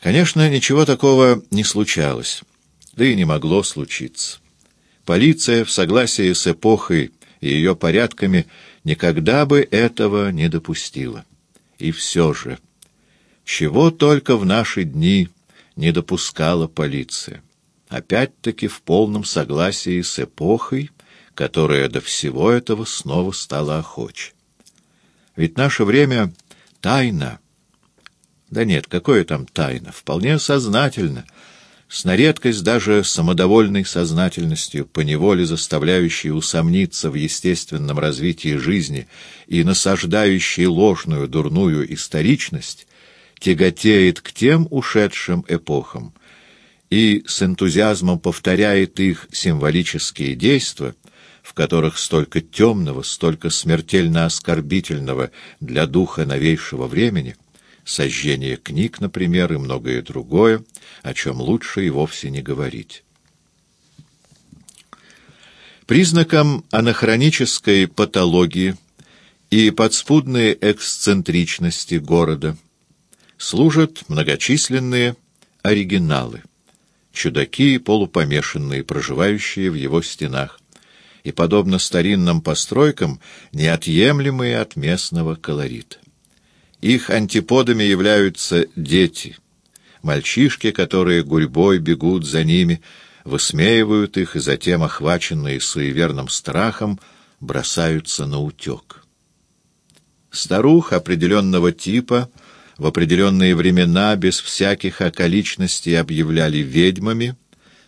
Конечно, ничего такого не случалось, да и не могло случиться. Полиция в согласии с эпохой и ее порядками никогда бы этого не допустила. И все же, чего только в наши дни не допускала полиция. Опять-таки в полном согласии с эпохой, которая до всего этого снова стала охоче. Ведь наше время — тайна. Да нет, какое там тайна? Вполне сознательно — с на редкость даже самодовольной сознательностью, поневоле заставляющей усомниться в естественном развитии жизни и насаждающей ложную дурную историчность, тяготеет к тем ушедшим эпохам и с энтузиазмом повторяет их символические действия, в которых столько темного, столько смертельно оскорбительного для духа новейшего времени — сожжение книг, например, и многое другое, о чем лучше и вовсе не говорить. Признаком анахронической патологии и подспудной эксцентричности города служат многочисленные оригиналы, чудаки полупомешанные, проживающие в его стенах, и, подобно старинным постройкам, неотъемлемые от местного колорита. Их антиподами являются дети, мальчишки, которые гурьбой бегут за ними, высмеивают их и затем, охваченные суеверным страхом, бросаются на утек. Старух определенного типа в определенные времена без всяких околичностей объявляли ведьмами —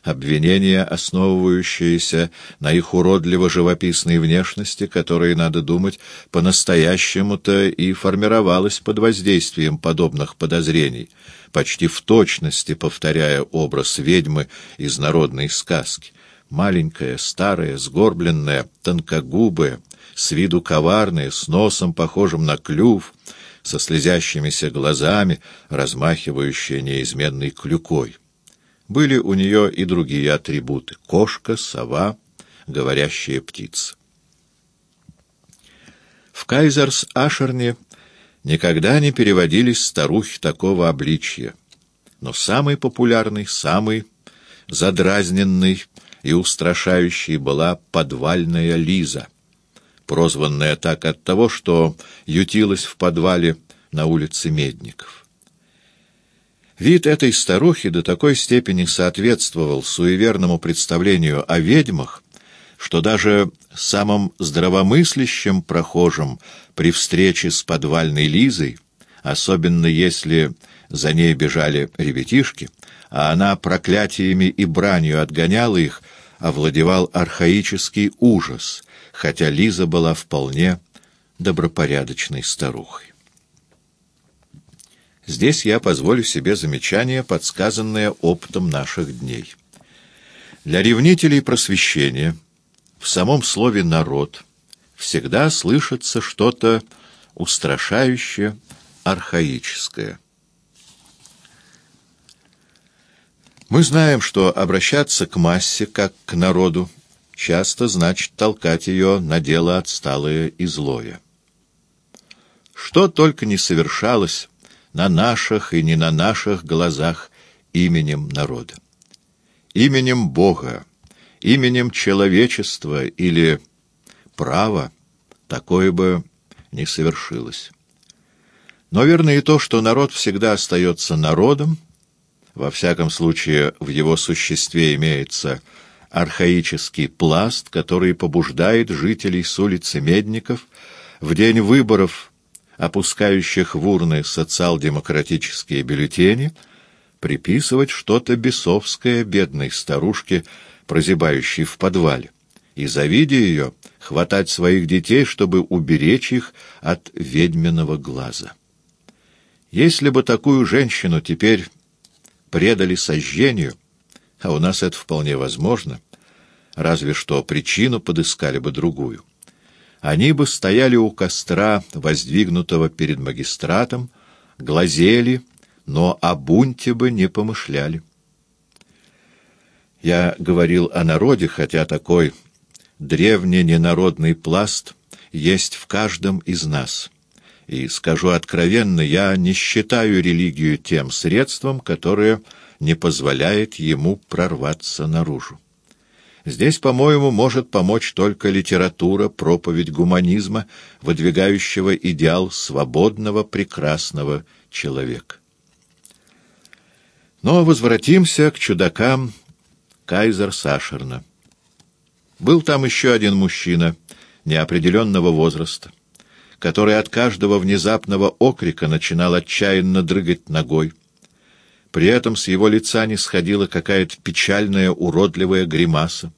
обвинения, основывающиеся на их уродливо-живописной внешности, которая, надо думать, по-настоящему-то и формировалась под воздействием подобных подозрений, почти в точности повторяя образ ведьмы из народной сказки. Маленькая, старая, сгорбленная, тонкогубая, с виду коварная, с носом, похожим на клюв, со слезящимися глазами, размахивающая неизменной клюкой. Были у нее и другие атрибуты — кошка, сова, говорящая птица. В Кайзерс-Ашерне никогда не переводились старухи такого обличья, но самый популярный, самый задразненный и устрашающий была подвальная Лиза, прозванная так от того, что ютилась в подвале на улице Медников. Вид этой старухи до такой степени соответствовал суеверному представлению о ведьмах, что даже самым здравомыслящим прохожим при встрече с подвальной Лизой, особенно если за ней бежали ребятишки, а она проклятиями и бранью отгоняла их, овладевал архаический ужас, хотя Лиза была вполне добропорядочной старухой. Здесь я позволю себе замечание, подсказанное опытом наших дней. Для ревнителей просвещения в самом слове «народ» всегда слышится что-то устрашающее, архаическое. Мы знаем, что обращаться к массе, как к народу, часто значит толкать ее на дело отсталое и злое. Что только не совершалось на наших и не на наших глазах именем народа. Именем Бога, именем человечества или права такое бы не совершилось. Но верно и то, что народ всегда остается народом, во всяком случае в его существе имеется архаический пласт, который побуждает жителей с улицы Медников в день выборов опускающих в урны социал-демократические бюллетени, приписывать что-то бесовское бедной старушке, прозябающей в подвале, и, завидя ее, хватать своих детей, чтобы уберечь их от ведьминого глаза. Если бы такую женщину теперь предали сожжению, а у нас это вполне возможно, разве что причину подыскали бы другую, они бы стояли у костра, воздвигнутого перед магистратом, глазели, но о бунте бы не помышляли. Я говорил о народе, хотя такой древний ненародный пласт есть в каждом из нас, И скажу откровенно, я не считаю религию тем средством, которое не позволяет ему прорваться наружу. Здесь, по-моему, может помочь только литература, проповедь гуманизма, выдвигающего идеал свободного, прекрасного человека. Но возвратимся к чудакам Кайзер Сашерна. Был там еще один мужчина неопределенного возраста, который от каждого внезапного окрика начинал отчаянно дрыгать ногой. При этом с его лица не сходила какая-то печальная, уродливая гримаса,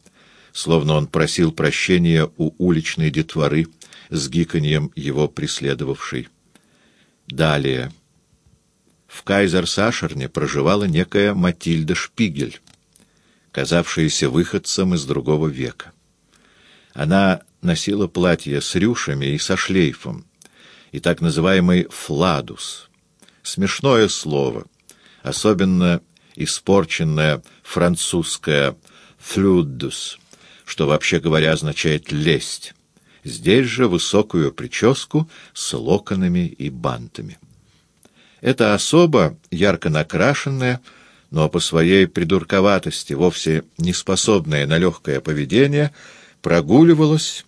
словно он просил прощения у уличной детворы с гиканьем его преследовавшей. Далее. В Кайзер-Сашерне проживала некая Матильда Шпигель, казавшаяся выходцем из другого века. Она носила платье с рюшами и со шлейфом, и так называемый «фладус». Смешное слово, особенно испорченное французское «флюдус», что, вообще говоря, означает «лесть». Здесь же высокую прическу с локонами и бантами. Эта особа, ярко накрашенная, но по своей придурковатости, вовсе не способная на легкое поведение, прогуливалась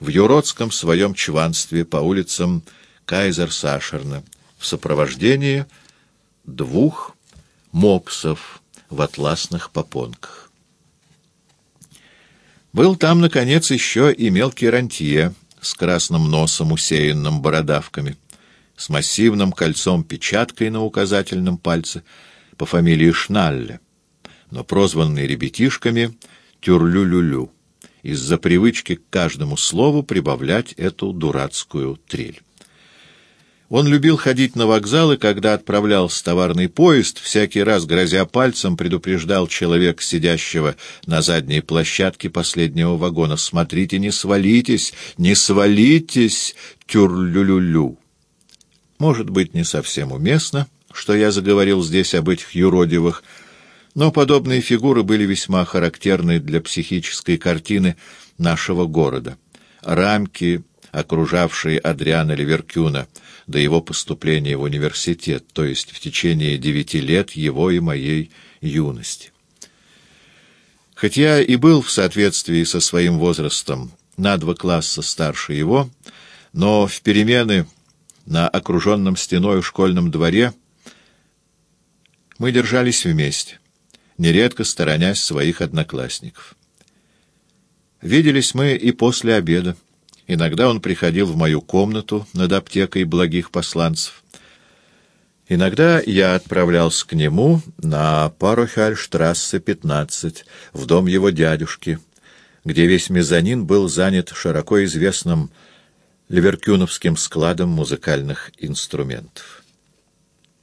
в юродском своем чванстве по улицам Кайзер-Сашерна в сопровождении двух мопсов в атласных попонках. Был там, наконец, еще и мелкий рантье с красным носом, усеянным бородавками с массивным кольцом-печаткой на указательном пальце по фамилии Шналле, но прозванный ребятишками Тюрлю-Лю-Лю, из-за привычки к каждому слову прибавлять эту дурацкую трель. Он любил ходить на вокзалы, когда отправлялся товарный поезд, всякий раз, грозя пальцем, предупреждал человек, сидящего на задней площадке последнего вагона. «Смотрите, не свалитесь, не свалитесь, тюрлю-лю-лю!» Может быть, не совсем уместно, что я заговорил здесь об этих юродивых, но подобные фигуры были весьма характерны для психической картины нашего города. Рамки, окружавшие Адриана Ливеркюна до его поступления в университет, то есть в течение девяти лет его и моей юности. Хоть я и был в соответствии со своим возрастом на два класса старше его, но в перемены на окруженном стеной школьном дворе мы держались вместе, нередко сторонясь своих одноклассников. Виделись мы и после обеда. Иногда он приходил в мою комнату над аптекой благих посланцев. Иногда я отправлялся к нему на Парохальштрассе 15, в дом его дядюшки, где весь мезонин был занят широко известным Ливеркюновским складом музыкальных инструментов.